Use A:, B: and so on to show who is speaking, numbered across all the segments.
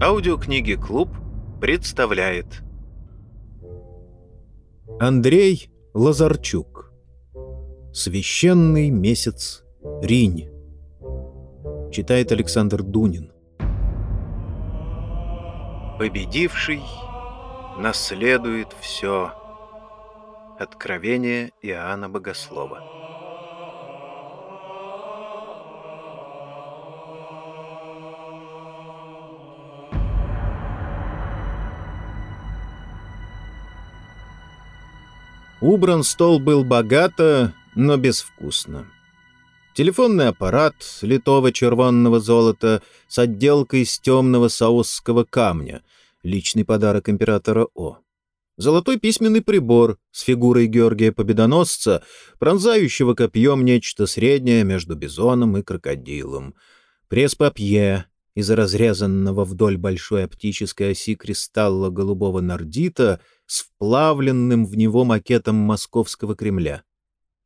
A: Аудиокниги «Клуб» представляет
B: Андрей Лазарчук «Священный месяц Ринь» Читает Александр Дунин
A: Победивший наследует все. Откровение Иоанна Богослова.
B: Убран стол был богато, но безвкусно. Телефонный аппарат литого червонного золота с отделкой из темного саосского камня, личный подарок императора О. Золотой письменный прибор с фигурой Георгия Победоносца, пронзающего копьем нечто среднее между бизоном и крокодилом. Пресс-папье из разрезанного вдоль большой оптической оси кристалла голубого нордита — с вплавленным в него макетом московского Кремля.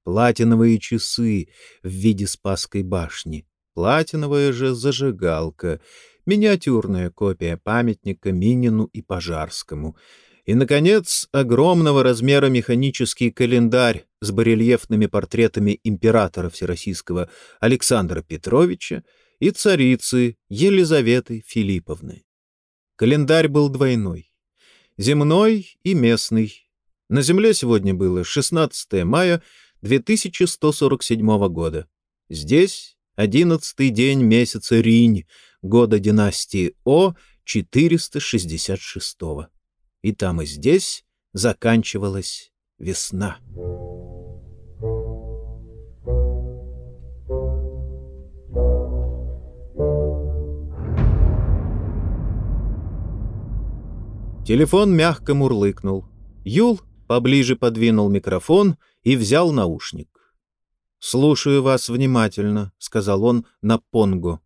B: Платиновые часы в виде Спасской башни, платиновая же зажигалка, миниатюрная копия памятника Минину и Пожарскому — и, наконец, огромного размера механический календарь с барельефными портретами императора Всероссийского Александра Петровича и царицы Елизаветы Филипповны. Календарь был двойной земной и местный. На Земле сегодня было 16 мая 2147 года. Здесь одиннадцатый день месяца Ринь, года династии О 466 -го. И там и здесь заканчивалась весна. Телефон мягко мурлыкнул. Юл поближе подвинул микрофон и взял наушник. «Слушаю вас внимательно», — сказал он на понго.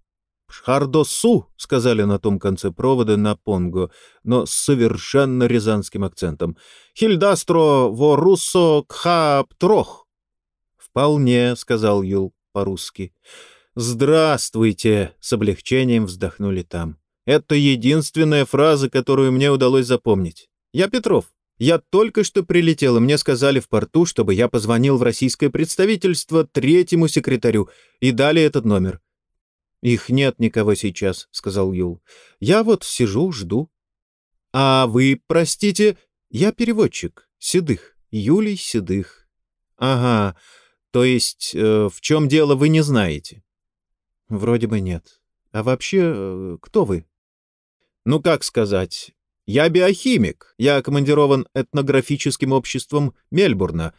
B: «Шхардосу», — сказали на том конце провода на понго, но с совершенно рязанским акцентом. «Хильдастро воруссо кхаптрох». «Вполне», — сказал Юл по-русски. «Здравствуйте», — с облегчением вздохнули там. Это единственная фраза, которую мне удалось запомнить. Я Петров. Я только что прилетел, и мне сказали в порту, чтобы я позвонил в российское представительство третьему секретарю и дали этот номер. «Их нет никого сейчас», — сказал Юл. «Я вот сижу, жду». «А вы, простите, я переводчик, Седых, Юлий Седых». «Ага, то есть э, в чем дело вы не знаете?» «Вроде бы нет. А вообще, э, кто вы?» Ну, как сказать? Я биохимик. Я командирован этнографическим обществом Мельбурна.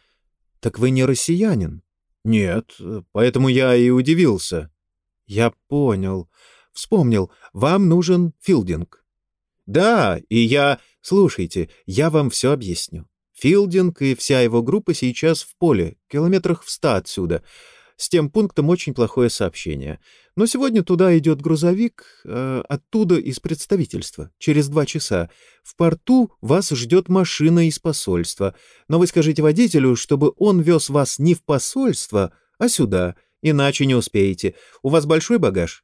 B: Так вы не россиянин? Нет, поэтому я и удивился. Я понял. Вспомнил. Вам нужен филдинг. Да, и я... Слушайте, я вам все объясню. Филдинг и вся его группа сейчас в поле, километрах в ста отсюда. С тем пунктом очень плохое сообщение. Но сегодня туда идет грузовик, э, оттуда из представительства, через два часа. В порту вас ждет машина из посольства. Но вы скажите водителю, чтобы он вез вас не в посольство, а сюда, иначе не успеете. У вас большой багаж?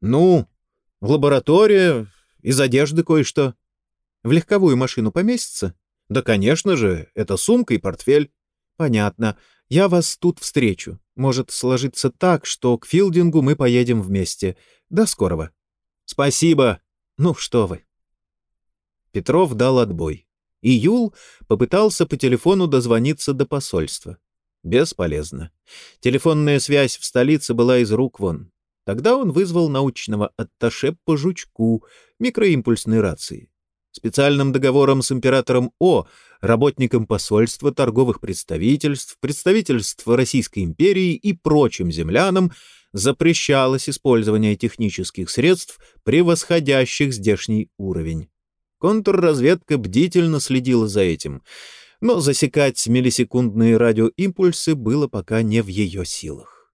B: Ну, в лаборатория, из одежды кое-что. В легковую машину поместится? Да, конечно же, это сумка и портфель. Понятно. Я вас тут встречу. Может сложиться так, что к филдингу мы поедем вместе. До скорого. Спасибо. Ну что вы. Петров дал отбой. И Юл попытался по телефону дозвониться до посольства. Бесполезно. Телефонная связь в столице была из рук вон. Тогда он вызвал научного атташе по жучку микроимпульсной рации. Специальным договором с императором О, работникам посольства, торговых представительств, представительств Российской империи и прочим землянам запрещалось использование технических средств, превосходящих здешний уровень. Контрразведка бдительно следила за этим, но засекать миллисекундные радиоимпульсы было пока не в ее силах.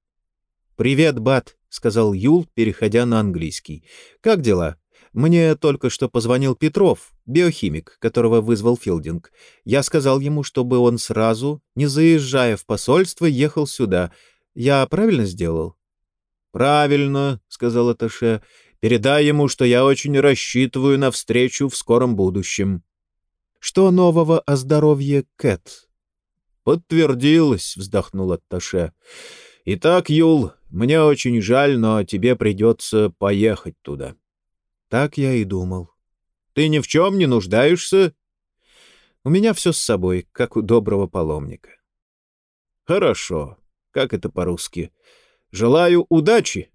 B: «Привет, Бат», — сказал Юл, переходя на английский. «Как дела?» Мне только что позвонил Петров, биохимик, которого вызвал Филдинг. Я сказал ему, чтобы он сразу, не заезжая в посольство, ехал сюда. Я правильно сделал? — Правильно, — сказал Аташе. Передай ему, что я очень рассчитываю на встречу в скором будущем». «Что нового о здоровье Кэт?»
A: «Подтвердилось», — вздохнул Атташе. «Итак, Юл, мне очень жаль, но тебе придется поехать туда».
B: «Так я и думал».
A: «Ты ни в чем не нуждаешься?»
B: «У меня все с собой, как у доброго паломника».
A: «Хорошо. Как это по-русски? Желаю удачи!»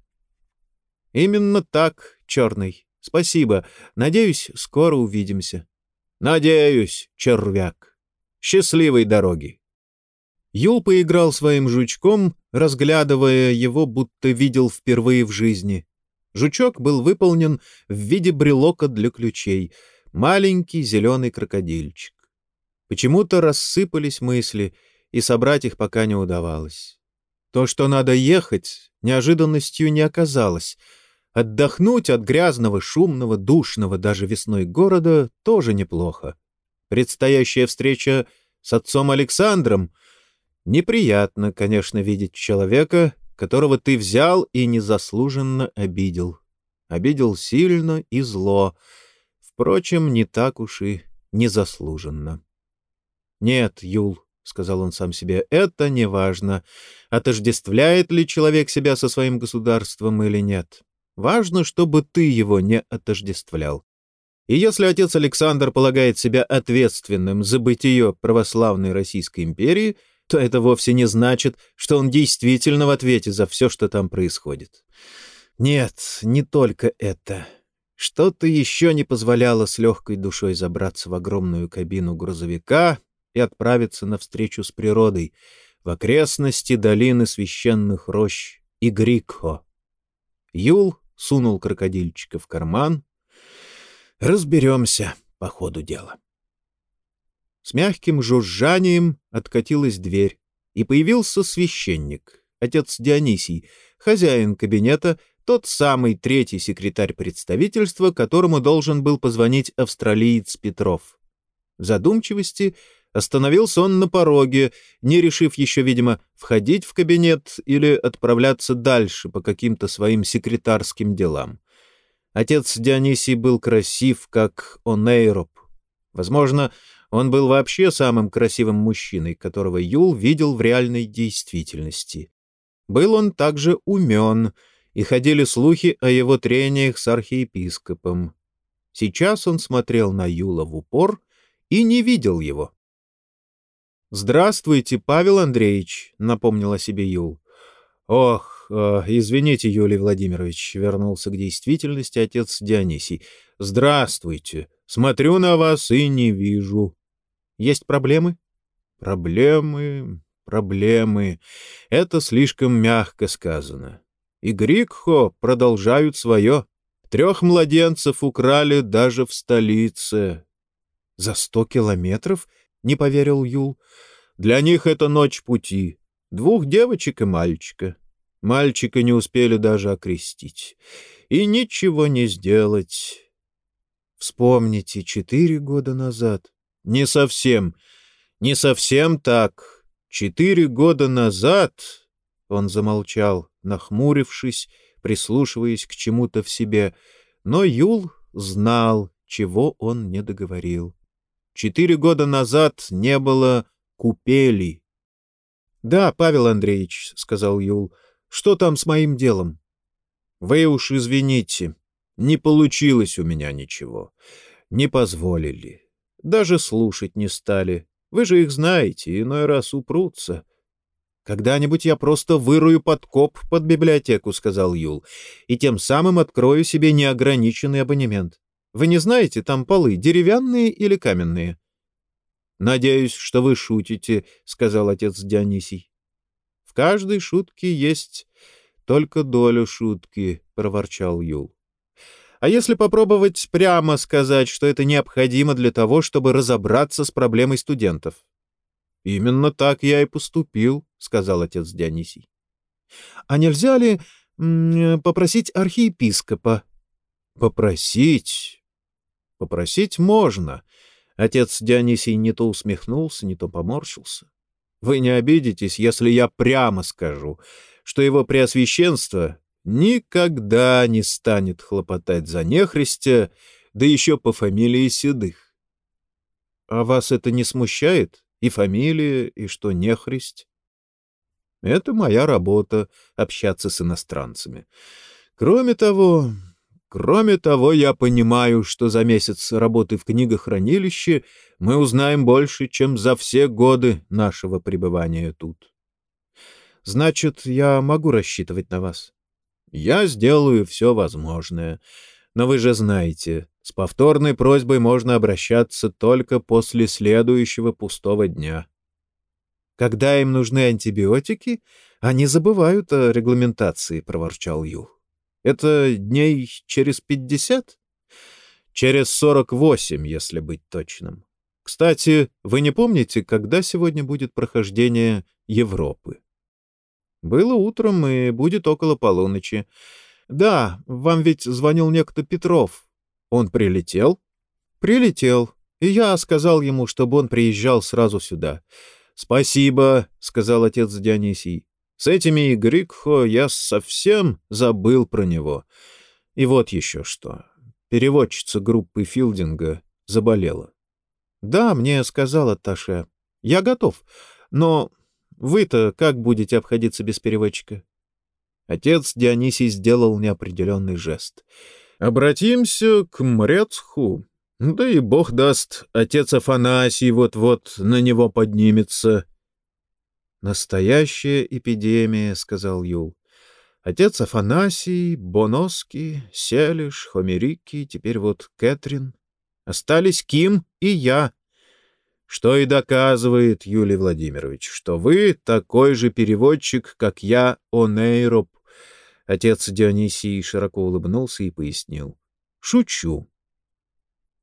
B: «Именно так, черный. Спасибо. Надеюсь, скоро увидимся».
A: «Надеюсь, червяк. Счастливой дороги!»
B: Юл поиграл своим жучком, разглядывая его, будто видел впервые в жизни. Жучок был выполнен в виде брелока для ключей. Маленький зеленый крокодильчик. Почему-то рассыпались мысли, и собрать их пока не удавалось. То, что надо ехать, неожиданностью не оказалось — Отдохнуть от грязного, шумного, душного даже весной города тоже неплохо. Предстоящая встреча с отцом Александром неприятно, конечно, видеть человека, которого ты взял и незаслуженно обидел. Обидел сильно и зло. Впрочем, не так уж и незаслуженно. «Нет, Юл», — сказал он сам себе, — «это не важно, отождествляет ли человек себя со своим государством или нет. Важно, чтобы ты его не отождествлял. И если отец Александр полагает себя ответственным за бытие православной Российской империи, то это вовсе не значит, что он действительно в ответе за все, что там происходит. Нет, не только это. Что-то еще не позволяло с легкой душой забраться в огромную кабину грузовика и отправиться навстречу с природой в окрестности долины священных рощ и Грикхо. Юл сунул крокодильчика в карман. Разберемся по ходу дела. С мягким жужжанием откатилась дверь, и появился священник, отец Дионисий, хозяин кабинета, тот самый третий секретарь представительства, которому должен был позвонить австралиец Петров. В задумчивости Остановился он на пороге, не решив еще, видимо, входить в кабинет или отправляться дальше по каким-то своим секретарским делам. Отец Дионисий был красив, как Онейроп. Возможно, он был вообще самым красивым мужчиной, которого Юл видел в реальной действительности. Был он также умен, и ходили слухи о его трениях с архиепископом. Сейчас он смотрел на Юла в упор и не видел его. «Здравствуйте, Павел Андреевич», — напомнил о себе Юл. «Ох, э, извините, Юлий Владимирович», — вернулся к действительности отец Дионисий. «Здравствуйте. Смотрю на вас и не вижу». «Есть проблемы?» «Проблемы, проблемы. Это слишком мягко сказано. И Грикхо продолжают свое. Трех младенцев украли даже в столице». «За сто километров?» — не поверил Юл. «Для них это ночь пути. Двух девочек и мальчика. Мальчика не успели даже окрестить. И ничего не сделать. Вспомните, четыре года назад. Не совсем, не совсем так. Четыре года назад...» Он замолчал, нахмурившись, прислушиваясь к чему-то в себе. Но Юл знал, чего он не договорил. Четыре года назад не было купели. — Да, Павел Андреевич, — сказал Юл, — что там с моим делом? — Вы уж извините, не получилось у меня ничего. Не позволили. Даже слушать не стали. Вы же их знаете, иной раз упрутся. — Когда-нибудь я просто вырую подкоп под библиотеку, — сказал Юл, — и тем самым открою себе неограниченный абонемент. Вы не знаете, там полы деревянные или каменные? — Надеюсь, что вы шутите, — сказал отец Дионисий. — В каждой шутке есть только долю шутки, — проворчал Юл. — А если попробовать прямо сказать, что это необходимо для того, чтобы разобраться с проблемой студентов? — Именно так я и поступил, — сказал отец Дионисий. — А нельзя ли попросить архиепископа? — Попросить? Попросить можно. Отец Дионисий не то усмехнулся, не то поморщился. Вы не обидитесь, если я прямо скажу, что его преосвященство
A: никогда не станет хлопотать за нехристя, да еще по фамилии Седых.
B: А вас это не смущает? И фамилия, и что нехрист?
A: Это моя работа — общаться с иностранцами. Кроме того, кроме того, я понимаю, что за месяц работы в книгохранилище мы узнаем больше, чем за все годы нашего пребывания тут.
B: Значит, я могу рассчитывать на вас?
A: Я сделаю все возможное. Но вы же знаете, с повторной просьбой можно обращаться только после следующего пустого дня.
B: Когда им нужны антибиотики, они забывают о регламентации, — проворчал Юл. Это дней через пятьдесят?
A: Через сорок восемь, если быть точным. Кстати, вы не помните, когда сегодня будет прохождение Европы?
B: Было утром и будет около полуночи. Да, вам ведь звонил некто Петров. Он прилетел? Прилетел. И я сказал ему, чтобы он приезжал сразу сюда.
A: «Спасибо», — сказал отец Дионисий. «С этими Игрикхо я совсем забыл про него. И вот еще что. Переводчица группы Филдинга заболела».
B: «Да, мне сказала Таше. Я готов. Но вы-то как будете обходиться без переводчика?»
A: Отец Дионисий сделал неопределенный жест. «Обратимся к Мрецху. Да и бог даст, отец Афанасий вот-вот на него поднимется».
B: «Настоящая эпидемия», — сказал Юл. «Отец Афанасий, Боноски, Селиш, Хомерики, теперь вот Кэтрин. Остались Ким и я».
A: Что и доказывает, Юлий Владимирович, что вы такой же переводчик, как я, Онейроп. Отец Дионисий широко улыбнулся и пояснил. Шучу.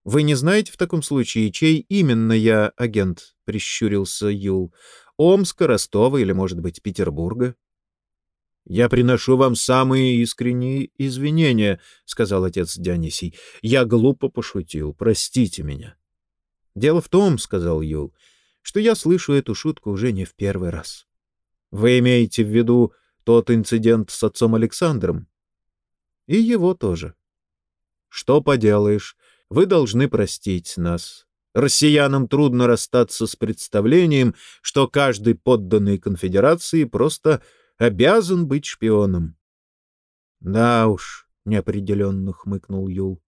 B: Вы не знаете в таком случае, чей именно я агент? Прищурился Юл. Омска, Ростова или, может быть, Петербурга?
A: «Я приношу вам самые искренние извинения», — сказал отец Дионисий. «Я глупо пошутил. Простите меня».
B: «Дело в том, — сказал Юл, — что я слышу эту шутку уже не в первый раз».
A: «Вы имеете в виду тот инцидент с отцом Александром?»
B: «И его тоже».
A: «Что поделаешь, вы должны простить нас. Россиянам трудно расстаться с представлением, что каждый подданный конфедерации просто обязан быть шпионом».
B: «Да уж», — неопределенно хмыкнул Юл.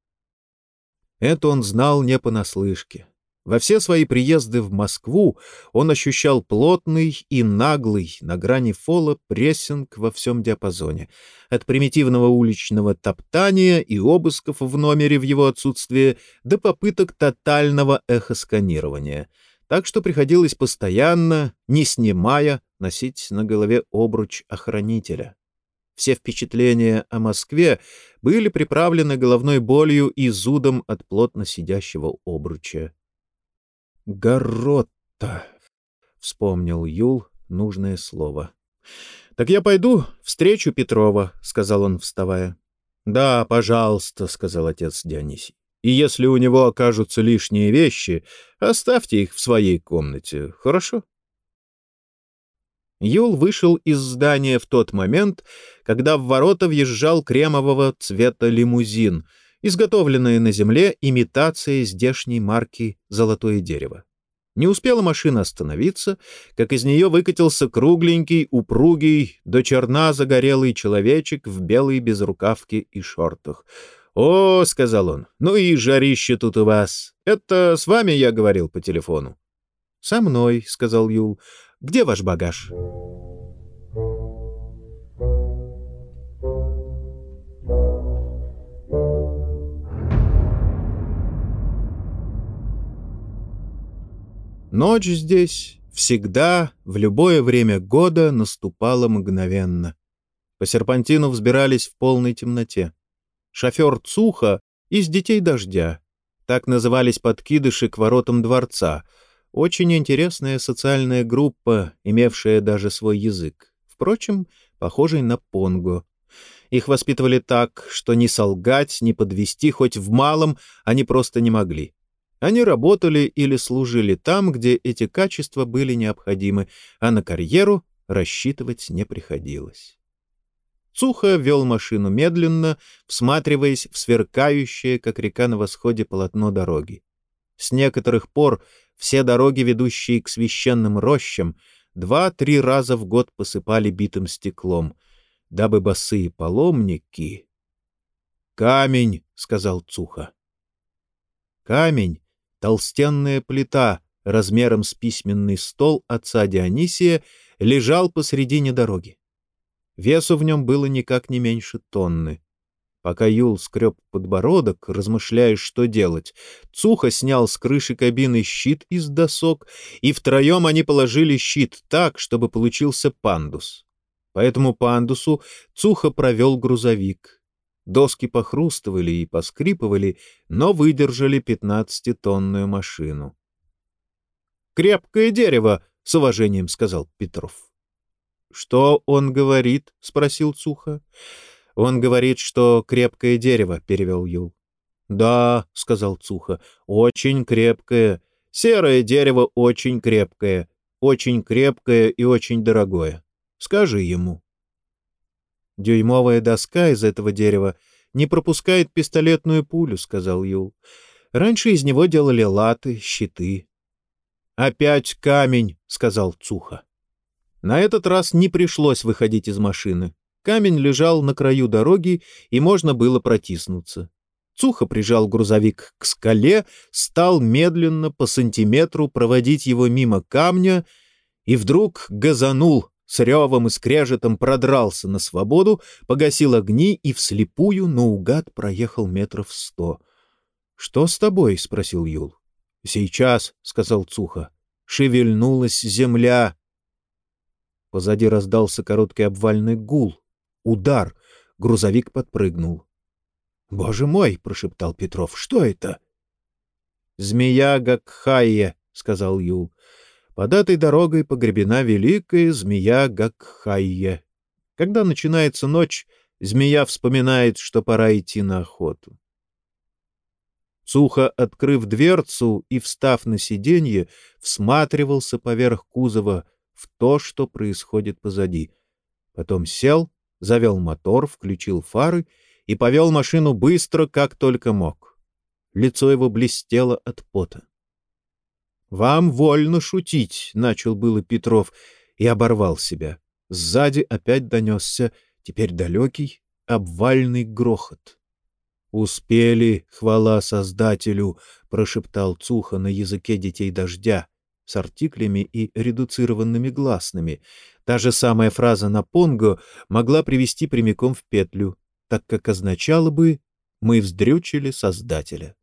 A: Это он знал не понаслышке. Во все свои приезды в Москву он ощущал плотный и наглый, на грани фола, прессинг во всем диапазоне. От примитивного уличного топтания и обысков в номере в его отсутствие до попыток тотального эхосканирования. Так что приходилось постоянно, не снимая, носить на голове обруч охранителя. Все впечатления о Москве были приправлены головной болью и зудом от плотно сидящего обруча.
B: Горотта, вспомнил Юл нужное слово.
A: Так я пойду встречу Петрова, сказал он, вставая. Да, пожалуйста, сказал отец Дионисий. И если у него окажутся лишние вещи, оставьте их в своей комнате, хорошо? Юл вышел из здания в тот момент, когда в ворота въезжал кремового цвета лимузин — изготовленная на земле имитация здешней марки «Золотое дерево». Не успела машина остановиться, как из нее выкатился кругленький, упругий, до черна загорелый человечек в белой безрукавке и шортах. «О, — сказал он, — ну и жарище тут у вас. Это с вами я говорил по телефону?»
B: «Со мной», — сказал Юл. «Где ваш багаж?»
A: Ночь здесь всегда, в любое время года, наступала мгновенно. По серпантину взбирались в полной темноте. Шофер Цуха из «Детей дождя». Так назывались подкидыши к воротам дворца. Очень интересная социальная группа, имевшая даже свой язык. Впрочем, похожий на понго. Их воспитывали так, что ни солгать, ни подвести хоть в малом они просто не могли. Они работали или служили там, где эти качества были необходимы, а на карьеру рассчитывать не приходилось. Цуха вел машину медленно, всматриваясь в сверкающее, как река на восходе, полотно дороги. С некоторых пор все дороги, ведущие к священным рощам, два-три раза в год посыпали битым стеклом, дабы босые паломники... «Камень!» — сказал Цуха. Камень — толстенная плита размером с письменный стол отца Дионисия — лежал посредине дороги. Весу в нем было никак не меньше тонны. Пока Юл скреб подбородок, размышляя, что делать, Цуха снял с крыши кабины щит из досок, и втроем они положили щит так, чтобы получился пандус. По этому пандусу Цуха провел грузовик. Доски похрустывали и поскрипывали, но выдержали пятнадцатитонную машину. «Крепкое дерево!» — с уважением сказал Петров. «Что он говорит?» — спросил Цуха. «Он говорит, что крепкое дерево», — перевел Юл. «Да», — сказал Цуха, — «очень крепкое. Серое дерево очень крепкое. Очень крепкое и очень дорогое. Скажи ему». «Дюймовая доска из этого дерева не пропускает пистолетную пулю», — сказал Юл. «Раньше из него делали латы, щиты». «Опять камень», — сказал Цуха. На этот раз не пришлось выходить из машины. Камень лежал на краю дороги, и можно было протиснуться. Цуха прижал грузовик к скале, стал медленно по сантиметру проводить его мимо камня и вдруг газанул, с ревом и скрежетом продрался на свободу, погасил огни и вслепую наугад проехал метров сто. — Что с тобой? — спросил Юл. «Сейчас», — сказал Цуха, — «шевельнулась земля». Позади раздался короткий обвальный гул. Удар. Грузовик подпрыгнул. «Боже мой!» — прошептал Петров. «Что это?» «Змея Гакхайя», — сказал Юл. «Под этой дорогой погребена великая змея Гакхайя. Когда начинается ночь, змея вспоминает, что пора идти на охоту. Сухо открыв дверцу и встав на сиденье, всматривался поверх кузова в то, что происходит позади. Потом сел, завел мотор, включил фары и повел машину быстро, как только мог. Лицо его блестело от пота. «Вам вольно шутить», — начал было Петров и оборвал себя. Сзади опять донесся, теперь далекий, обвальный грохот. «Успели, хвала Создателю!» — прошептал Цуха на языке детей дождя с артиклями и редуцированными гласными. Та же самая фраза на понго могла привести прямиком в петлю, так как означала бы «мы вздрючили Создателя».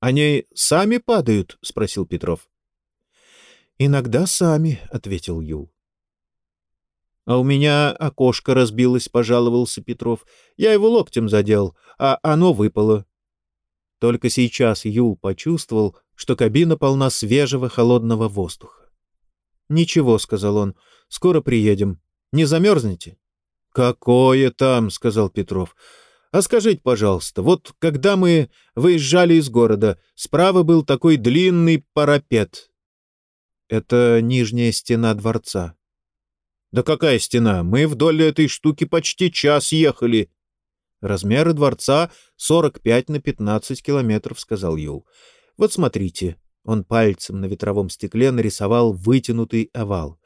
A: «Они сами падают?» — спросил Петров. «Иногда сами», — ответил Юл. «А у меня окошко разбилось», — пожаловался Петров. «Я его локтем задел, а оно выпало». Только сейчас Юл почувствовал, что кабина полна свежего холодного воздуха. «Ничего», — сказал он, — «скоро приедем. Не замерзнете?» «Какое там?» — сказал Петров. «А скажите, пожалуйста, вот когда мы выезжали из города, справа был такой длинный парапет». «Это нижняя стена дворца», «Да какая стена? Мы вдоль этой штуки почти час ехали». «Размеры дворца 45 на 15 километров», — сказал Юл. «Вот смотрите». Он пальцем на ветровом стекле нарисовал вытянутый овал.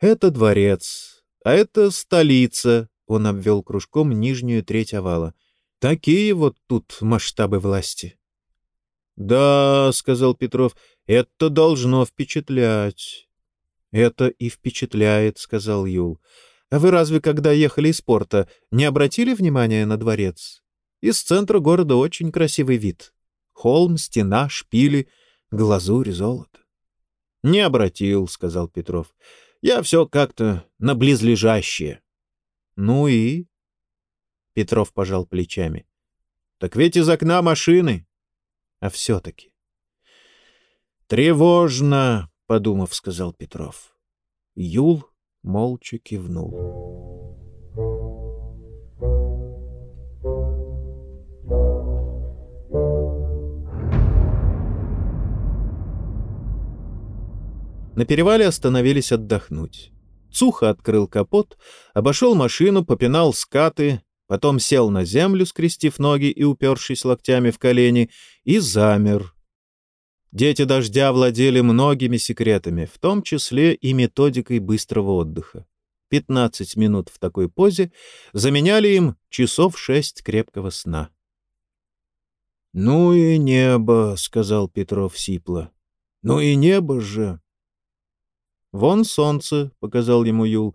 A: «Это дворец, а это столица», — он обвел кружком нижнюю треть овала. «Такие вот тут масштабы власти». «Да», — сказал Петров, — «это должно впечатлять». «Это и впечатляет», — сказал Юл. «А вы разве, когда ехали из порта, не обратили внимания на дворец? Из центра города очень красивый вид. Холм, стена, шпили, глазурь, золото». «Не обратил», — сказал Петров. «Я все как-то на близлежащее». «Ну и?» Петров пожал плечами. «Так ведь из окна машины». «А все-таки». «Тревожно», подумав, сказал Петров. Юл молча кивнул. На перевале остановились отдохнуть. Цуха открыл капот, обошел машину, попинал скаты, потом сел на землю, скрестив ноги и упершись локтями в колени, и замер. Дети дождя владели многими секретами, в том числе и методикой быстрого отдыха. 15 минут в такой позе заменяли им часов шесть крепкого сна. «Ну и небо», — сказал Петров сипло. «Ну и небо же!» «Вон солнце», — показал ему Юл.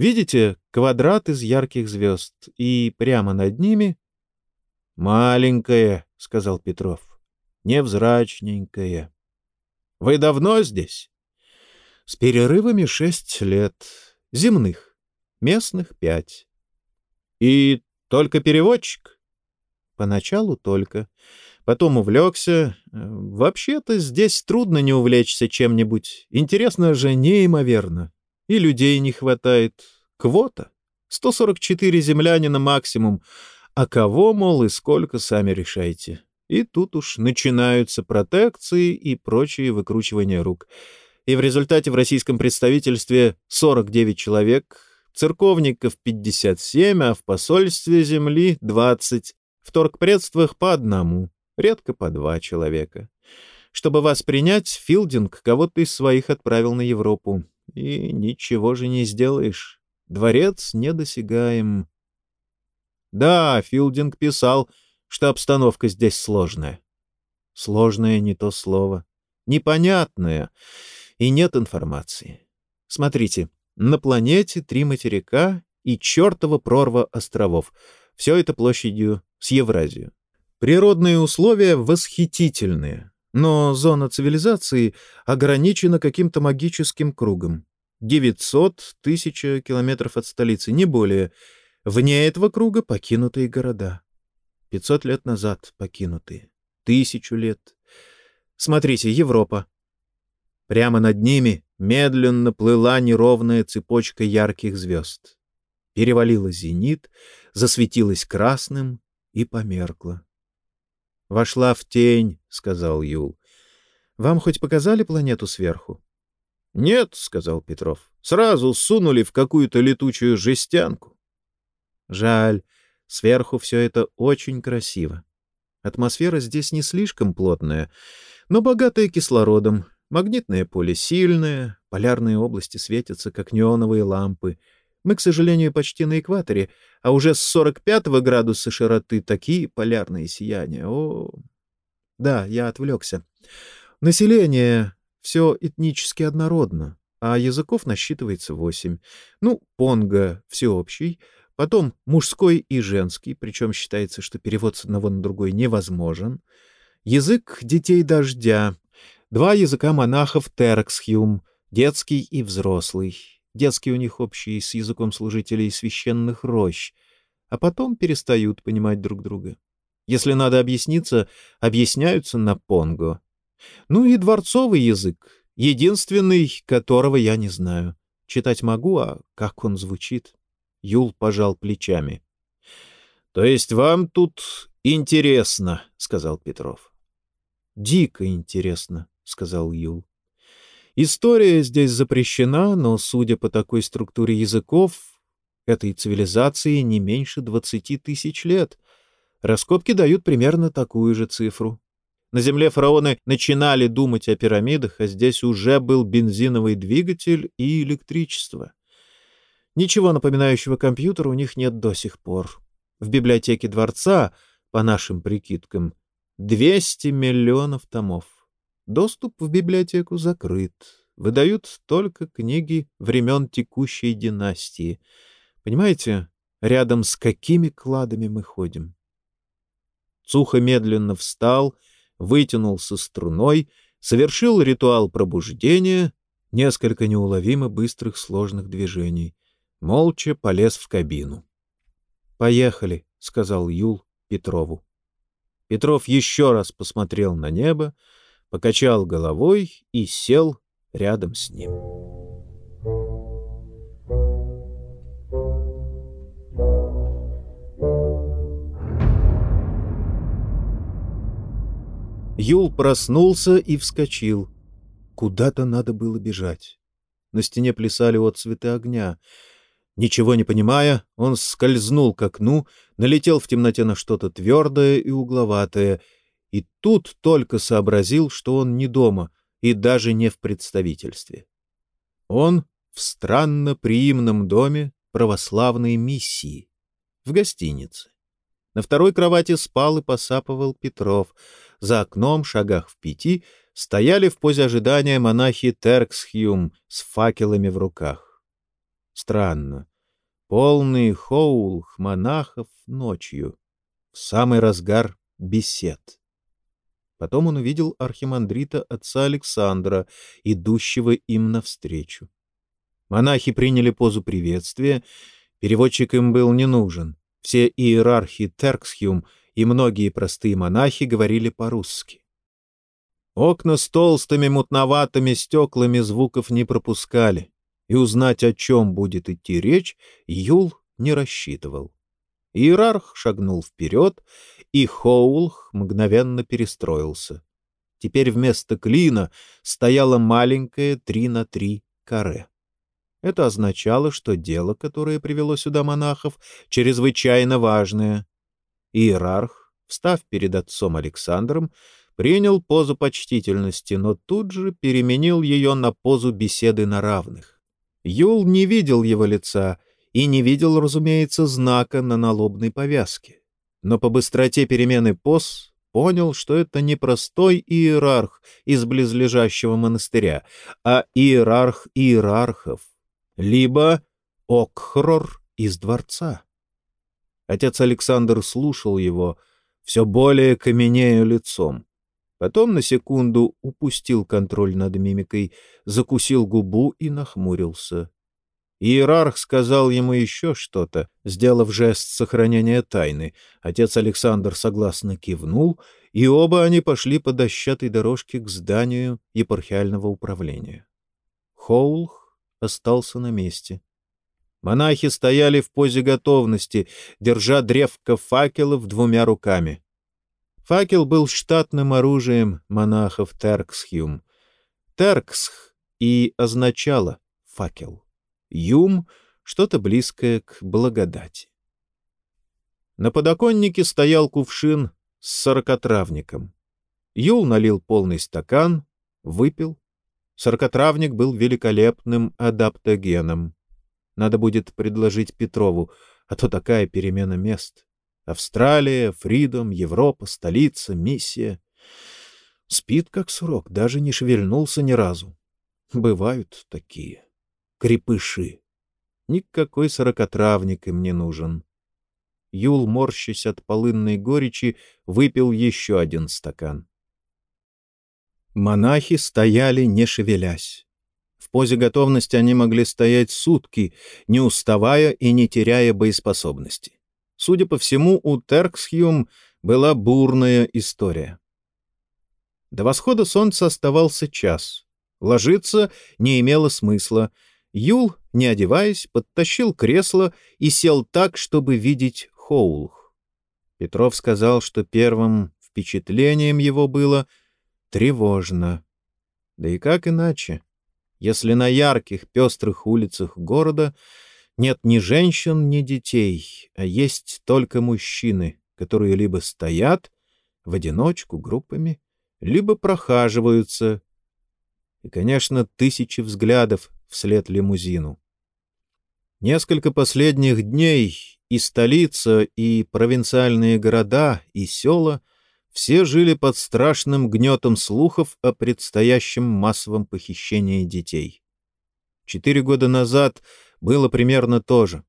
A: «Видите, квадрат из ярких звезд, и прямо над ними...» «Маленькое», — сказал Петров, — «невзрачненькое». «Вы давно здесь?» «С перерывами шесть лет. Земных. Местных — пять». «И только переводчик?» «Поначалу только. Потом увлекся. Вообще-то здесь трудно не увлечься чем-нибудь. Интересно же неимоверно. И людей не хватает. Квота. 144 землянина максимум. А кого, мол, и сколько, сами решайте. И тут уж начинаются протекции и прочие выкручивания рук. И в результате в российском представительстве 49 человек, церковников 57, а в посольстве земли 20, в торгпредствах по одному редко по два человека. Чтобы вас принять, Филдинг кого-то из своих отправил на Европу. И ничего же не сделаешь. Дворец недосягаем. Да, Филдинг писал, что обстановка здесь сложная. Сложное не то слово. Непонятное. И нет информации. Смотрите, на планете три материка и чертова прорва островов. Все это площадью с Евразию. Природные условия восхитительные, но зона цивилизации ограничена каким-то магическим кругом. 900 тысяч километров от столицы, не более. Вне этого круга покинутые города. 500 лет назад покинутые. Тысячу лет. Смотрите, Европа. Прямо над ними медленно плыла неровная цепочка ярких звезд. Перевалила зенит, засветилась красным и померкла. «Вошла в тень», — сказал Юл. «Вам хоть показали планету сверху?» «Нет», — сказал Петров. «Сразу сунули в какую-то летучую жестянку». «Жаль. Сверху все это очень красиво. Атмосфера здесь не слишком плотная, но богатая кислородом. Магнитное поле сильное, полярные области светятся, как неоновые лампы — мы, к сожалению, почти на экваторе, а уже с 45 градуса широты такие полярные сияния. О, да, я отвлекся. Население все этнически однородно, а языков насчитывается восемь. Ну, понго всеобщий, потом мужской и женский, причем считается, что перевод с одного на другой невозможен. Язык детей дождя, два языка монахов Терексхюм, детский и взрослый Детские у них общие с языком служителей священных рощ, а потом перестают понимать друг друга. Если надо объясниться, объясняются на понго. Ну и дворцовый язык, единственный, которого я не знаю. Читать могу, а как он звучит? Юл пожал плечами. — То есть вам тут интересно, — сказал Петров. — Дико интересно, — сказал Юл. История здесь запрещена, но, судя по такой структуре языков, этой цивилизации не меньше 20 тысяч лет. Раскопки дают примерно такую же цифру. На Земле фараоны начинали думать о пирамидах, а здесь уже был бензиновый двигатель и электричество. Ничего напоминающего компьютер у них нет до сих пор. В библиотеке дворца, по нашим прикидкам, 200 миллионов томов. Доступ в библиотеку закрыт. Выдают только книги времен текущей династии. Понимаете, рядом с какими кладами мы ходим? Цуха медленно встал, вытянулся струной, совершил ритуал пробуждения, несколько неуловимо быстрых сложных движений. Молча полез в кабину. «Поехали», — сказал Юл Петрову. Петров еще раз посмотрел на небо, покачал головой и сел рядом с ним. Юл проснулся и вскочил. Куда-то надо было бежать. На стене плясали отцветы огня. Ничего не понимая, он скользнул к окну, налетел в темноте на что-то твердое и угловатое, и тут только сообразил, что он не дома и даже не в представительстве. Он в странно приимном доме православной миссии, в гостинице. На второй кровати спал и посапывал Петров. За окном, шагах в пяти, стояли в позе ожидания монахи Терксхюм с факелами в руках. Странно. Полный хоулх монахов ночью, в самый разгар бесед. Потом он увидел архимандрита отца Александра, идущего им навстречу. Монахи приняли позу приветствия, переводчик им был не нужен. Все иерархи Терксхюм и многие простые монахи говорили по-русски. Окна с толстыми мутноватыми стеклами звуков не пропускали, и узнать, о чем будет идти речь, Юл не рассчитывал. Иерарх шагнул вперед, и Хоулх мгновенно перестроился. Теперь вместо клина стояла маленькая три на три каре. Это означало, что дело, которое привело сюда монахов, чрезвычайно важное. Иерарх, встав перед отцом Александром, принял позу почтительности, но тут же переменил ее на позу беседы на равных. Юл не видел его лица и не видел, разумеется, знака на налобной повязке. Но по быстроте перемены поз понял, что это не простой иерарх из близлежащего монастыря, а иерарх иерархов, либо Окхрор из дворца. Отец Александр слушал его, все более каменея лицом. Потом на секунду упустил контроль над мимикой, закусил губу и нахмурился. Иерарх сказал ему еще что-то, сделав жест сохранения тайны. Отец Александр согласно кивнул, и оба они пошли по дощатой дорожке к зданию епархиального управления. Хоулх остался на месте. Монахи стояли в позе готовности, держа древко факелов двумя руками. Факел был штатным оружием монахов Терксхюм. Терксх и означало «факел». Юм — что-то близкое к благодати. На подоконнике стоял кувшин с сорокотравником. Юл налил полный стакан, выпил, Сорокотравник был великолепным адаптогеном. Надо будет предложить Петрову, а то такая перемена мест. Австралия, Фридом, Европа, столица, миссия. Спит как сурок, даже не шевельнулся ни разу. Бывают такие. Крепыши. Никакой сорокотравник им не нужен. Юл, морщась от полынной горечи, выпил еще один стакан. Монахи стояли, не шевелясь. В позе готовности они могли стоять сутки, не уставая и не теряя боеспособности. Судя по всему, у Терксхюм была бурная история. До восхода солнца оставался час. Ложиться не имело смысла. Юл, не одеваясь, подтащил кресло и сел так, чтобы видеть Хоулх. Петров сказал, что первым впечатлением его было — тревожно. Да и как иначе, если на ярких, пестрых улицах города нет ни женщин, ни детей, а есть только мужчины, которые либо стоят в одиночку группами, либо прохаживаются. И, конечно, тысячи взглядов вслед лимузину. Несколько последних дней и столица, и провинциальные города, и села все жили под страшным гнетом слухов о предстоящем массовом похищении детей. Четыре года назад было примерно то же.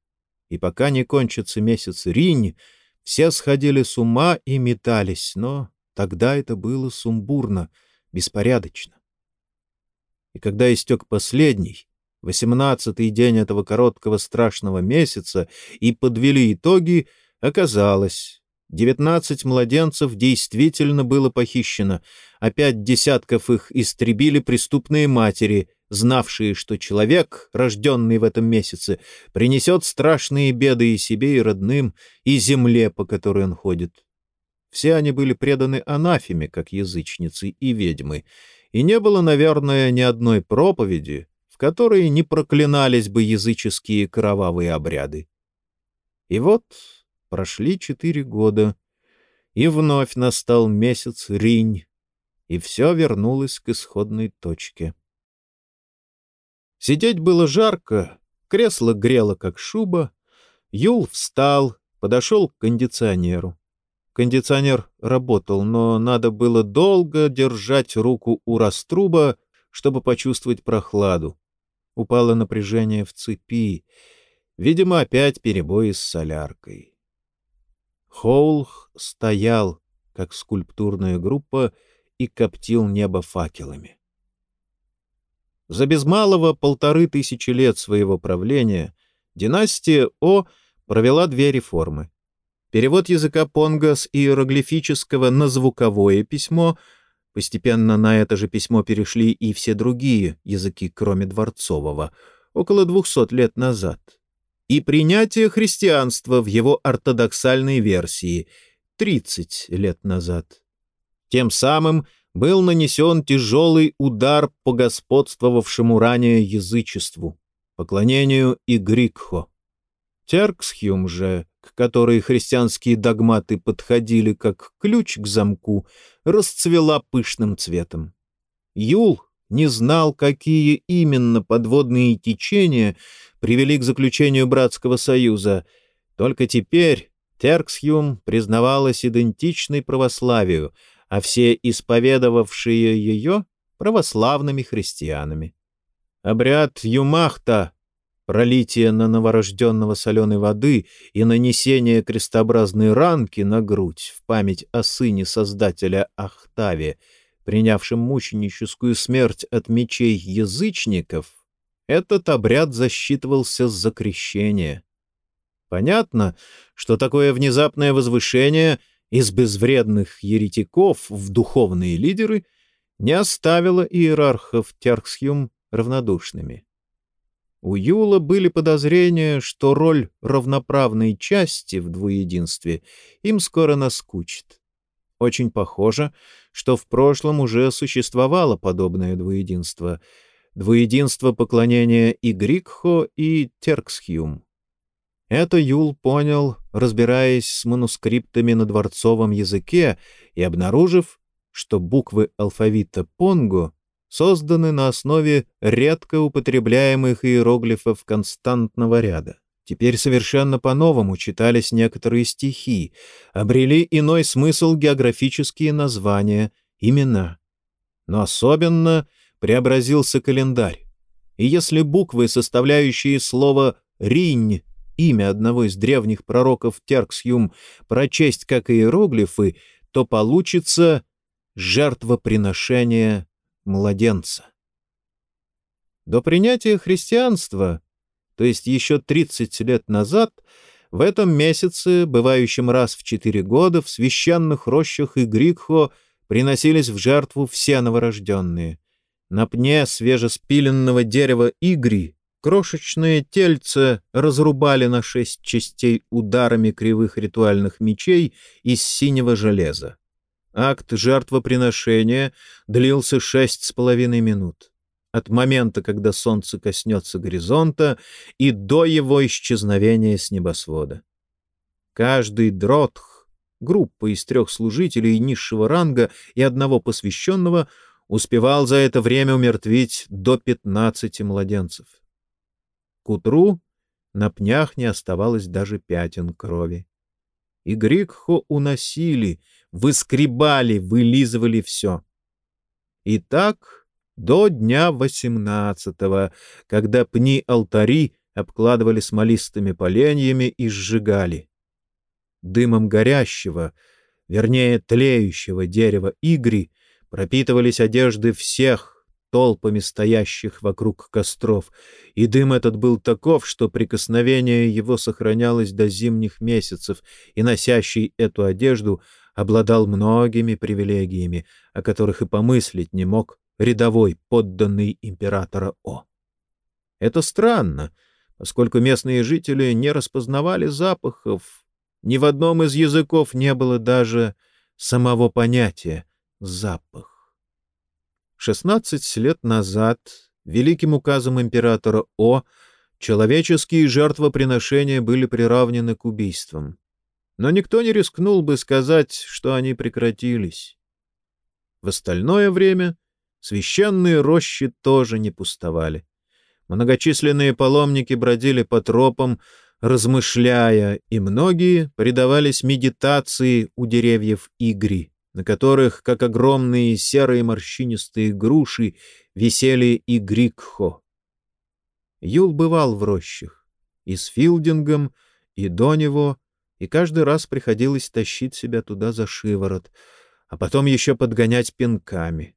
A: И пока не кончится месяц Ринь, все сходили с ума и метались, но тогда это было сумбурно, беспорядочно. И когда истек последний, восемнадцатый день этого короткого страшного месяца, и подвели итоги, оказалось, Девятнадцать младенцев действительно было похищено, а пять десятков их истребили преступные матери, знавшие, что человек, рожденный в этом месяце, принесет страшные беды и себе, и родным, и земле, по которой он ходит. Все они были преданы анафеме, как язычницы и ведьмы, и не было, наверное, ни одной проповеди, которой не проклинались бы языческие кровавые обряды. И вот прошли четыре года, и вновь настал месяц Ринь, и все вернулось к исходной точке. Сидеть было жарко, кресло грело, как шуба. Юл встал, подошел к кондиционеру. Кондиционер работал, но надо было долго держать руку у раструба, чтобы почувствовать прохладу. Упало напряжение в цепи. Видимо, опять перебои с соляркой. Хоулх стоял, как скульптурная группа, и коптил небо факелами. За без малого полторы тысячи лет своего правления династия О провела две реформы. Перевод языка понга с иероглифического на звуковое письмо — Постепенно на это же письмо перешли и все другие языки, кроме дворцового, около двухсот лет назад. И принятие христианства в его ортодоксальной версии — тридцать лет назад. Тем самым был нанесен тяжелый удар по господствовавшему ранее язычеству, поклонению Игрикхо. Терксхюм же к которой христианские догматы подходили как ключ к замку, расцвела пышным цветом. Юл не знал, какие именно подводные течения привели к заключению братского союза. Только теперь Терксхюм признавалась идентичной православию, а все исповедовавшие ее — православными христианами. Обряд Юмахта пролитие на новорожденного соленой воды и нанесение крестообразной ранки на грудь в память о сыне создателя Ахтаве, принявшем мученическую смерть от мечей язычников, этот обряд засчитывался за крещение. Понятно, что такое внезапное возвышение из безвредных еретиков в духовные лидеры не оставило иерархов Терксхюм равнодушными. У Юла были подозрения, что роль равноправной части в двуединстве им скоро наскучит. Очень похоже, что в прошлом уже существовало подобное двуединство. Двуединство поклонения и Грикхо, и Терксхюм. Это Юл понял, разбираясь с манускриптами на дворцовом языке и обнаружив, что буквы алфавита Понго созданы на основе редко употребляемых иероглифов константного ряда. Теперь совершенно по-новому читались некоторые стихи, обрели иной смысл географические названия, имена. Но особенно преобразился календарь. И если буквы, составляющие слово «ринь», имя одного из древних пророков Терксюм, прочесть как иероглифы, то получится жертвоприношение младенца. До принятия христианства, то есть еще 30 лет назад, в этом месяце, бывающем раз в четыре года, в священных рощах и Грикхо приносились в жертву все новорожденные. На пне свежеспиленного дерева игри крошечное тельце разрубали на шесть частей ударами кривых ритуальных мечей из синего железа. Акт жертвоприношения длился шесть с половиной минут. От момента, когда солнце коснется горизонта, и до его исчезновения с небосвода. Каждый дротх, группа из трех служителей низшего ранга и одного посвященного, успевал за это время умертвить до пятнадцати младенцев. К утру на пнях не оставалось даже пятен крови. И Грикхо уносили — выскребали, вылизывали все. И так до дня восемнадцатого, когда пни-алтари обкладывали смолистыми поленьями и сжигали. Дымом горящего, вернее, тлеющего дерева игри пропитывались одежды всех, толпами стоящих вокруг костров, и дым этот был таков, что прикосновение его сохранялось до зимних месяцев, и носящий эту одежду обладал многими привилегиями, о которых и помыслить не мог рядовой подданный императора О. Это странно, поскольку местные жители не распознавали запахов, ни в одном из языков не было даже самого понятия «запах». Шестнадцать лет назад Великим указом императора О человеческие жертвоприношения были приравнены к убийствам. Но никто не рискнул бы сказать, что они прекратились. В остальное время священные рощи тоже не пустовали. Многочисленные паломники бродили по тропам, размышляя, и многие предавались медитации у деревьев Игри, на которых, как огромные серые морщинистые груши, висели Игрикхо. Юл бывал в рощах, и с Филдингом, и до него, и каждый раз приходилось тащить себя туда за шиворот, а потом еще подгонять пинками.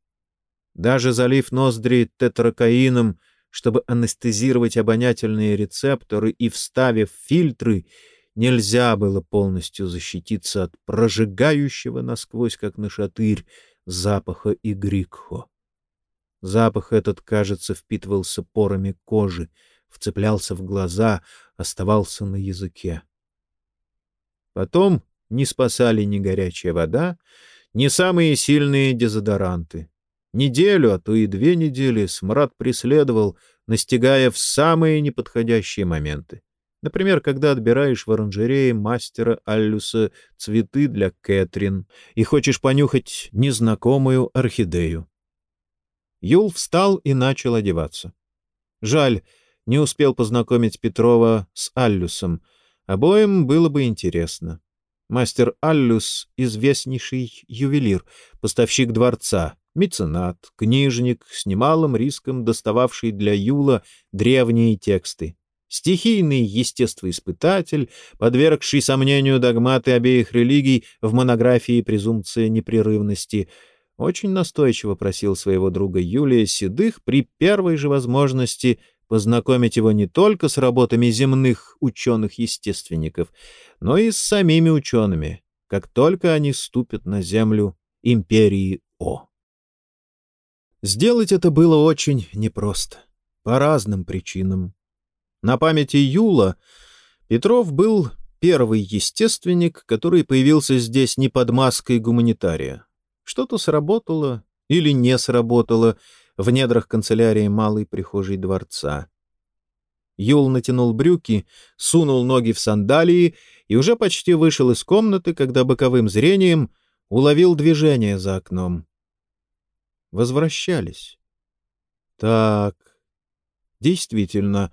A: Даже залив ноздри тетракаином — чтобы анестезировать обонятельные рецепторы и вставив фильтры, нельзя было полностью защититься от прожигающего насквозь, как нашатырь, запаха игрикхо. Запах этот, кажется, впитывался порами кожи, вцеплялся в глаза, оставался на языке. Потом не спасали ни горячая вода, ни самые сильные дезодоранты. Неделю, а то и две недели смрад преследовал, настигая в самые неподходящие моменты. Например, когда отбираешь в оранжерее мастера Аллюса цветы для Кэтрин и хочешь понюхать незнакомую орхидею. Юл встал и начал одеваться. Жаль, не успел познакомить Петрова с Аллюсом. Обоим было бы интересно. Мастер Аллюс — известнейший ювелир, поставщик дворца, меценат, книжник, с немалым риском достававший для Юла древние тексты. Стихийный естествоиспытатель, подвергший сомнению догматы обеих религий в монографии «Презумпция непрерывности», очень настойчиво просил своего друга Юлия Седых при первой же возможности познакомить его не только с работами земных ученых-естественников, но и с самими учеными, как только они ступят на землю империи О. Сделать это было очень непросто, по разным причинам. На памяти Юла Петров был первый естественник, который появился здесь не под маской гуманитария. Что-то сработало или не сработало в недрах канцелярии малой прихожей дворца. Юл натянул брюки, сунул ноги в сандалии и уже почти вышел из комнаты, когда боковым зрением уловил движение за окном возвращались. Так, действительно,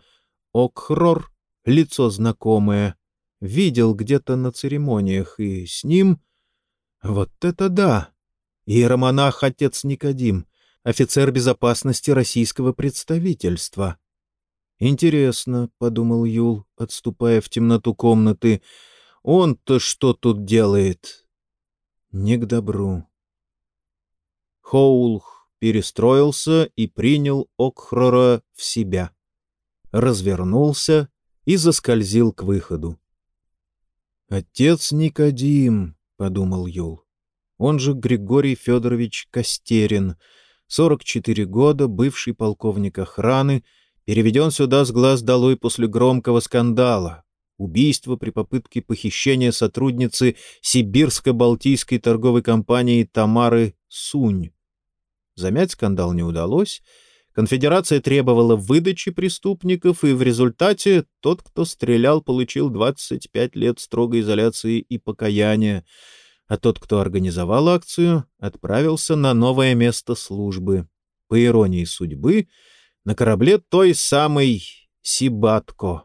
A: Окхрор, лицо знакомое, видел где-то на церемониях, и с ним... Вот это да! Иеромонах отец Никодим, офицер безопасности российского представительства. «Интересно», — подумал Юл, отступая в темноту комнаты, — «он-то что тут делает?» «Не к добру». Хоулх перестроился и принял Окхрора в себя. Развернулся и заскользил к выходу. «Отец Никодим», — подумал Юл. Он же Григорий Федорович Костерин, 44 года, бывший полковник охраны, переведен сюда с глаз долой после громкого скандала. Убийство при попытке похищения сотрудницы Сибирско-Балтийской торговой компании Тамары Сунь. Замять скандал не удалось. Конфедерация требовала выдачи преступников, и в результате тот, кто стрелял, получил 25 лет строгой изоляции и покаяния, а тот, кто организовал акцию, отправился на новое место службы. По иронии судьбы, на корабле той самой Сибатко.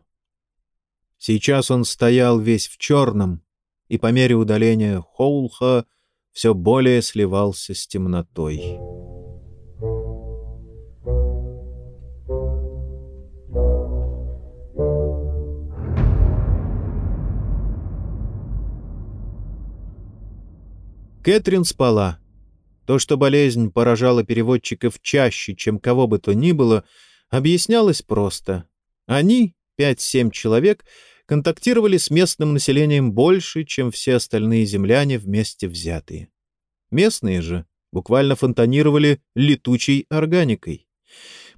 A: Сейчас он стоял весь в черном, и по мере удаления Хоулха все более сливался с темнотой. Кэтрин спала. То, что болезнь поражала переводчиков чаще, чем кого бы то ни было, объяснялось просто. Они, 5-7 человек, контактировали с местным населением больше, чем все остальные земляне вместе взятые. Местные же буквально фонтанировали летучей органикой.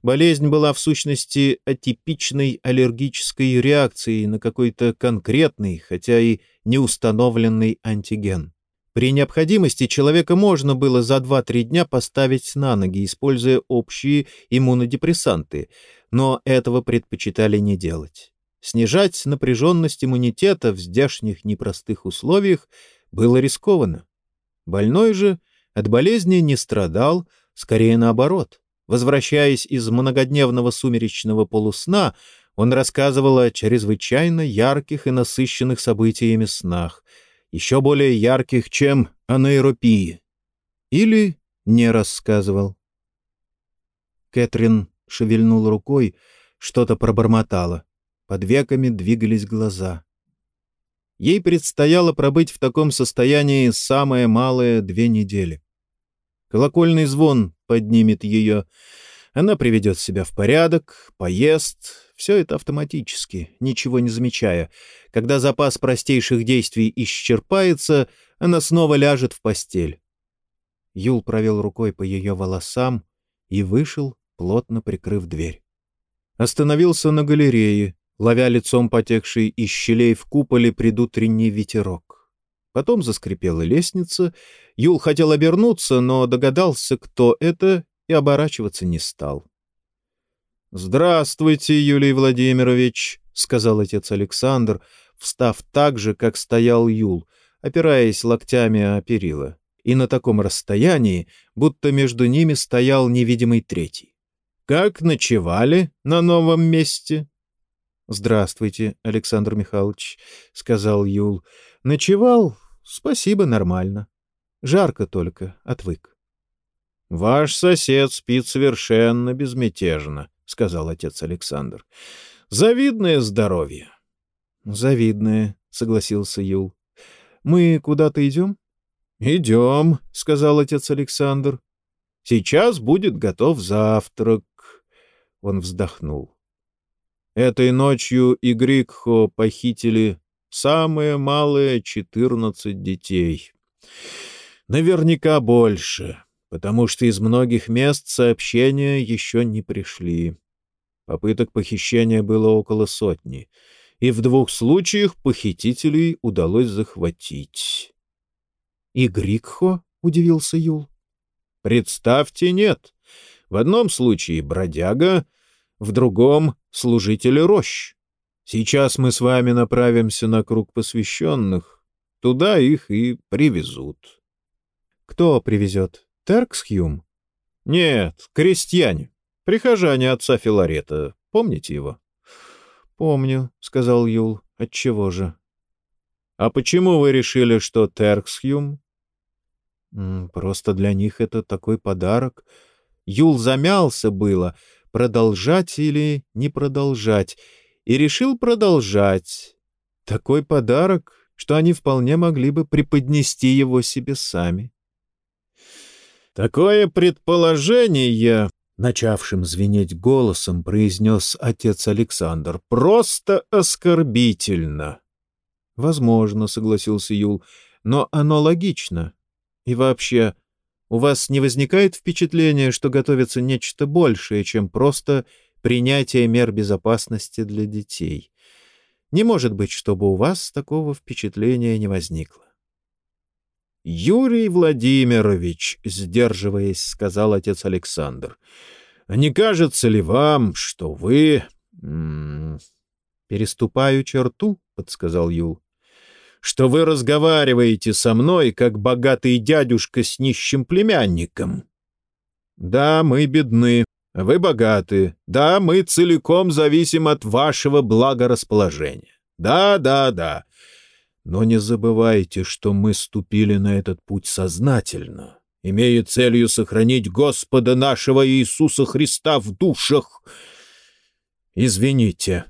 A: Болезнь была в сущности атипичной аллергической реакцией на какой-то конкретный, хотя и неустановленный антиген. При необходимости человека можно было за 2-3 дня поставить на ноги, используя общие иммунодепрессанты, но этого предпочитали не делать. Снижать напряженность иммунитета в здешних непростых условиях было рискованно. Больной же от болезни не страдал, скорее наоборот. Возвращаясь из многодневного сумеречного полусна, он рассказывал о чрезвычайно ярких и насыщенных событиями снах, еще более ярких, чем анаэропии. Или не рассказывал. Кэтрин шевельнул рукой, что-то пробормотала. Под веками двигались глаза. Ей предстояло пробыть в таком состоянии самое малое две недели. Колокольный звон поднимет ее. Она приведет себя в порядок, поест, все это автоматически, ничего не замечая. Когда запас простейших действий исчерпается, она снова ляжет в постель. Юл провел рукой по ее волосам и вышел, плотно прикрыв дверь. Остановился на галерее, ловя лицом потекший из щелей в куполе предутренний ветерок. Потом заскрипела лестница. Юл хотел обернуться, но догадался, кто это, и оборачиваться не стал. «Здравствуйте, Юлий Владимирович», — сказал отец Александр, встав так же, как стоял Юл, опираясь локтями о перила, и на таком расстоянии, будто между ними стоял невидимый третий. «Как ночевали на новом месте?» «Здравствуйте, Александр Михайлович», — сказал Юл. «Ночевал? Спасибо, нормально. Жарко только, отвык». «Ваш сосед спит совершенно безмятежно», — сказал отец Александр. «Завидное здоровье». «Завидное», — согласился Юл. «Мы куда-то идем?» «Идем», — сказал отец Александр. «Сейчас будет готов завтрак». Он вздохнул. Этой ночью Игрикхо похитили самые малые четырнадцать детей. Наверняка больше потому что из многих мест сообщения еще не пришли. Попыток похищения было около сотни, и в двух случаях похитителей удалось захватить. — И Грикхо? — удивился Юл. — Представьте, нет. В одном случае бродяга, в другом — служители рощ. Сейчас мы с вами направимся на круг посвященных. Туда их и привезут. — Кто привезет? Терксхюм? Нет, крестьяне. Прихожане отца Филарета. Помните его? Помню, сказал Юл. Отчего же? А почему вы решили, что Терксхюм? Просто для них это такой подарок. Юл замялся было, продолжать или не продолжать, и решил продолжать. Такой подарок, что они вполне могли бы преподнести его себе сами. «Такое предположение», — начавшим звенеть голосом произнес отец Александр, — «просто оскорбительно». «Возможно», — согласился Юл, — «но оно логично. И вообще, у вас не возникает впечатления, что готовится нечто большее, чем просто принятие мер безопасности для детей? Не может быть, чтобы у вас такого впечатления не возникло. «Юрий Владимирович», — сдерживаясь, сказал отец Александр, — «не кажется ли вам, что вы...» «Переступаю черту», — подсказал Юл, — «что вы разговариваете со мной, как богатый дядюшка с нищим племянником». «Да, мы бедны, вы богаты. Да, мы целиком зависим от вашего благорасположения. Да, да, да. Но не забывайте, что мы ступили на этот путь сознательно, имея целью сохранить Господа нашего Иисуса Христа в душах. Извините.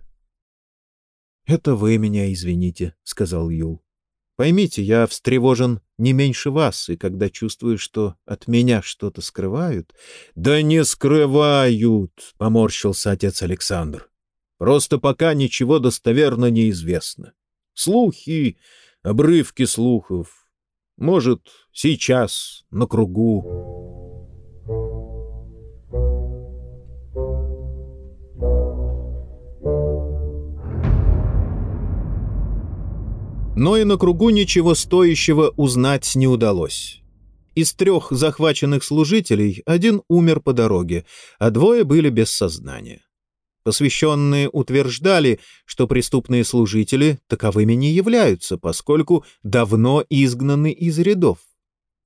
A: — Это вы меня извините, — сказал Юл. — Поймите, я встревожен не меньше вас, и когда чувствую, что от меня что-то скрывают... — Да не скрывают, — поморщился отец Александр. — Просто пока ничего достоверно не известно. Слухи, обрывки слухов. Может, сейчас на кругу. Но и на кругу ничего стоящего узнать не удалось. Из трех захваченных служителей один умер по дороге, а двое были без сознания. Посвященные утверждали, что преступные служители таковыми не являются, поскольку давно изгнаны из рядов.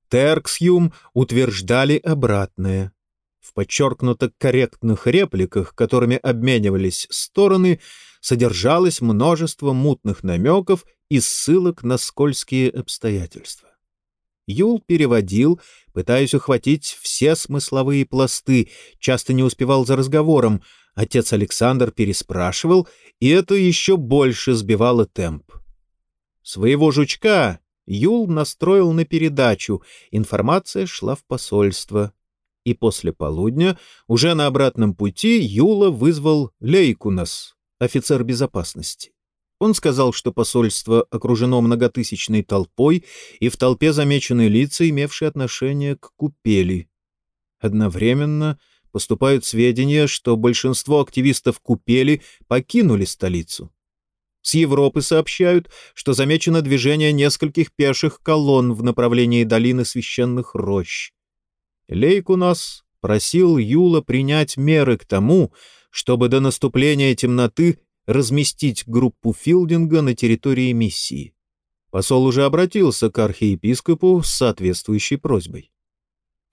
A: Терксюм утверждали обратное. В подчеркнуто корректных репликах, которыми обменивались стороны, содержалось множество мутных намеков и ссылок на скользкие обстоятельства. Юл переводил, пытаясь ухватить все смысловые пласты, часто не успевал за разговором. Отец Александр переспрашивал, и это еще больше сбивало темп. Своего жучка Юл настроил на передачу, информация шла в посольство. И после полудня, уже на обратном пути, Юла вызвал Лейкунас, офицер безопасности. Он сказал, что посольство окружено многотысячной толпой, и в толпе замечены лица, имевшие отношение к купели. Одновременно поступают сведения, что большинство активистов купели покинули столицу. С Европы сообщают, что замечено движение нескольких пеших колонн в направлении долины священных рощ. Лейкунас просил Юла принять меры к тому, чтобы до наступления темноты разместить группу филдинга на территории миссии. Посол уже обратился к архиепископу с соответствующей просьбой.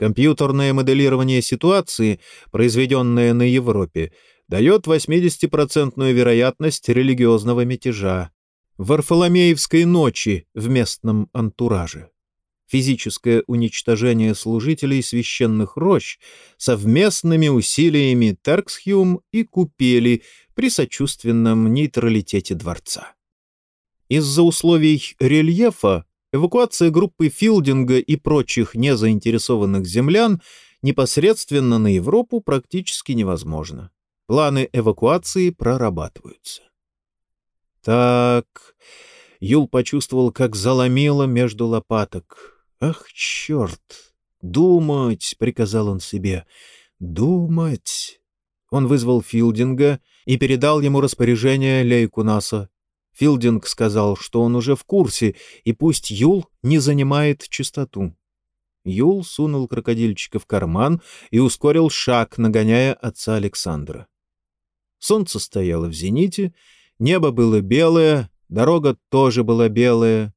A: Компьютерное моделирование ситуации, произведенное на Европе, дает 80% вероятность религиозного мятежа. Варфоломеевской ночи в местном антураже физическое уничтожение служителей священных рощ совместными усилиями Терксхюм и Купели при сочувственном нейтралитете дворца. Из-за условий рельефа эвакуация группы Филдинга и прочих незаинтересованных землян непосредственно на Европу практически невозможно. Планы эвакуации прорабатываются. Так, Юл почувствовал, как заломило между лопаток. «Ах, черт! Думать!» — приказал он себе. «Думать!» Он вызвал Филдинга и передал ему распоряжение Лейкунаса. Филдинг сказал, что он уже в курсе, и пусть Юл не занимает чистоту. Юл сунул крокодильчика в карман и ускорил шаг, нагоняя отца Александра. Солнце стояло в зените, небо было белое, дорога тоже была белая,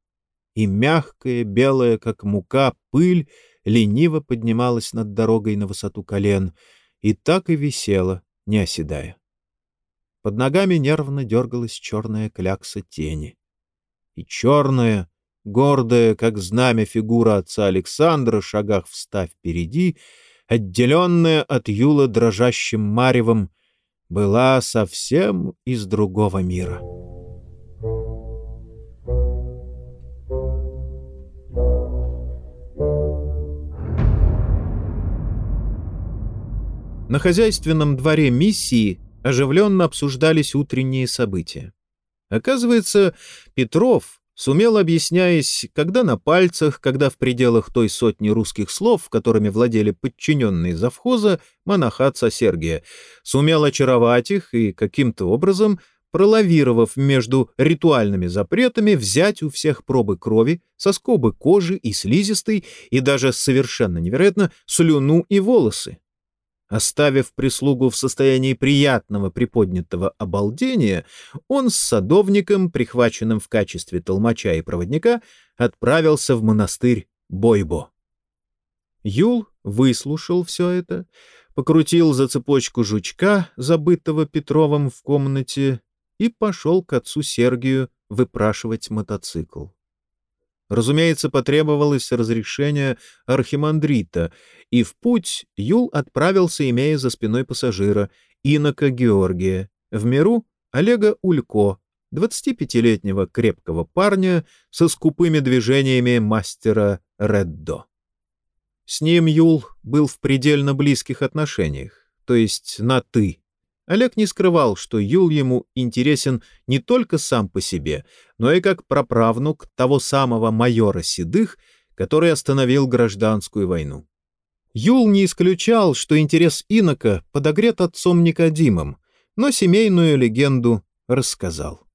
A: и мягкая, белая, как мука, пыль лениво поднималась над дорогой на высоту колен и так и висела, не оседая. Под ногами нервно дергалась черная клякса тени. И черная, гордая, как знамя фигура отца Александра, шагах встав впереди, отделенная от Юла дрожащим маревом, была совсем из другого мира. На хозяйственном дворе миссии оживленно обсуждались утренние события. Оказывается, Петров сумел, объясняясь, когда на пальцах, когда в пределах той сотни русских слов, которыми владели подчиненные завхоза, монаха отца Сергия, сумел очаровать их и каким-то образом, пролавировав между ритуальными запретами, взять у всех пробы крови, соскобы кожи и слизистой, и даже совершенно невероятно слюну и волосы. Оставив прислугу в состоянии приятного приподнятого обалдения, он с садовником, прихваченным в качестве толмача и проводника, отправился в монастырь Бойбо. Юл выслушал все это, покрутил за цепочку жучка, забытого Петровым в комнате, и пошел к отцу Сергию выпрашивать мотоцикл. Разумеется, потребовалось разрешение архимандрита, и в путь Юл отправился, имея за спиной пассажира, инока Георгия, в миру Олега Улько, 25-летнего крепкого парня со скупыми движениями мастера Реддо. С ним Юл был в предельно близких отношениях, то есть на «ты», Олег не скрывал, что Юл ему интересен не только сам по себе, но и как праправнук того самого майора Седых, который остановил гражданскую войну. Юл не исключал, что интерес инока подогрет отцом Никодимом, но семейную легенду рассказал.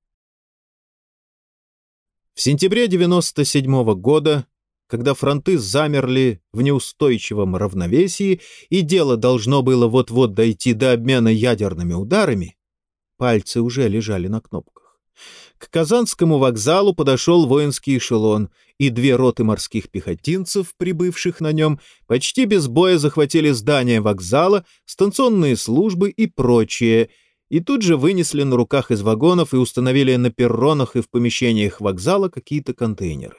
A: В сентябре 97 -го года, когда фронты замерли в неустойчивом равновесии и дело должно было вот-вот дойти до обмена ядерными ударами, пальцы уже лежали на кнопках. К Казанскому вокзалу подошел воинский эшелон, и две роты морских пехотинцев, прибывших на нем, почти без боя захватили здание вокзала, станционные службы и прочее — и тут же вынесли на руках из вагонов и установили на перронах и в помещениях вокзала какие-то контейнеры.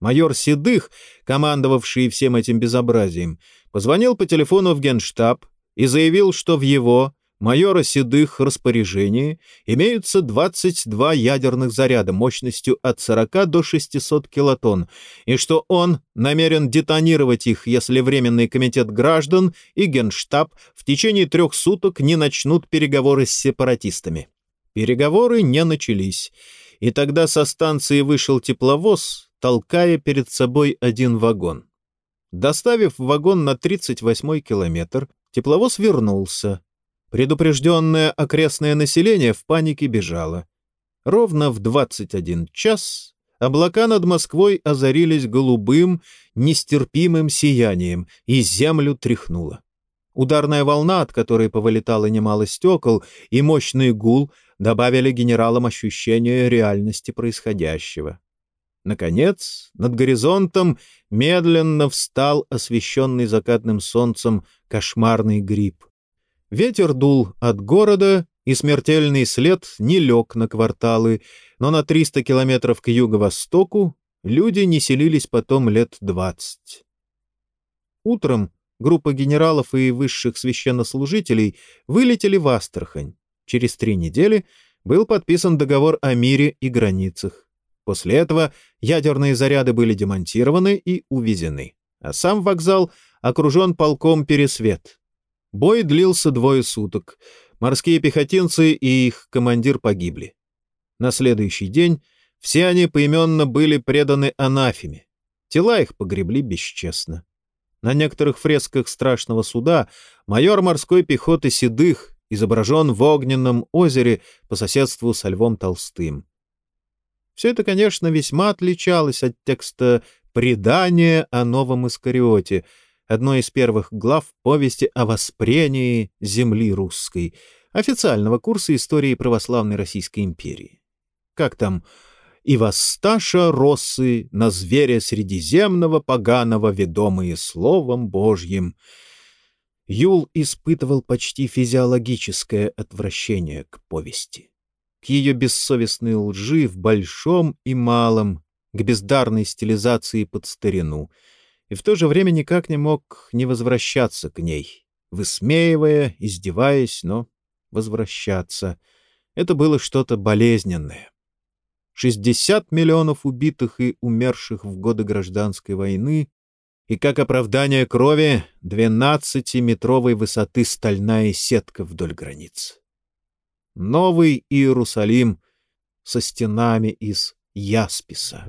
A: Майор Седых, командовавший всем этим безобразием, позвонил по телефону в генштаб и заявил, что в его, майора Седых распоряжении имеются 22 ядерных заряда мощностью от 40 до 600 килотонн, и что он намерен детонировать их, если Временный комитет граждан и Генштаб в течение трех суток не начнут переговоры с сепаратистами. Переговоры не начались, и тогда со станции вышел тепловоз, толкая перед собой один вагон. Доставив вагон на 38-й километр, тепловоз вернулся, Предупрежденное окрестное население в панике бежало. Ровно в 21 час облака над Москвой озарились голубым, нестерпимым сиянием, и землю тряхнуло. Ударная волна, от которой повылетало немало стекол, и мощный гул добавили генералам ощущение реальности происходящего. Наконец, над горизонтом медленно встал освещенный закатным солнцем кошмарный гриб. Ветер дул от города, и смертельный след не лег на кварталы, но на 300 километров к юго-востоку люди не селились потом лет 20. Утром группа генералов и высших священнослужителей вылетели в Астрахань. Через три недели был подписан договор о мире и границах. После этого ядерные заряды были демонтированы и увезены, а сам вокзал окружен полком «Пересвет», Бой длился двое суток. Морские пехотинцы и их командир погибли. На следующий день все они поименно были преданы анафеме. Тела их погребли бесчестно. На некоторых фресках страшного суда майор морской пехоты Седых изображен в огненном озере по соседству со Львом Толстым. Все это, конечно, весьма отличалось от текста «Предание о новом Искариоте», одной из первых глав повести о воспрении земли русской, официального курса истории православной Российской империи. Как там? «И воссташа росы на зверя средиземного поганого, ведомые словом Божьим», Юл испытывал почти физиологическое отвращение к повести, к ее бессовестной лжи в большом и малом, к бездарной стилизации под старину — и в то же время никак не мог не возвращаться к ней, высмеивая, издеваясь, но возвращаться. Это было что-то болезненное. 60 миллионов убитых и умерших в годы гражданской войны, и как оправдание крови 12-метровой высоты стальная сетка вдоль границ. Новый Иерусалим со стенами из ясписа.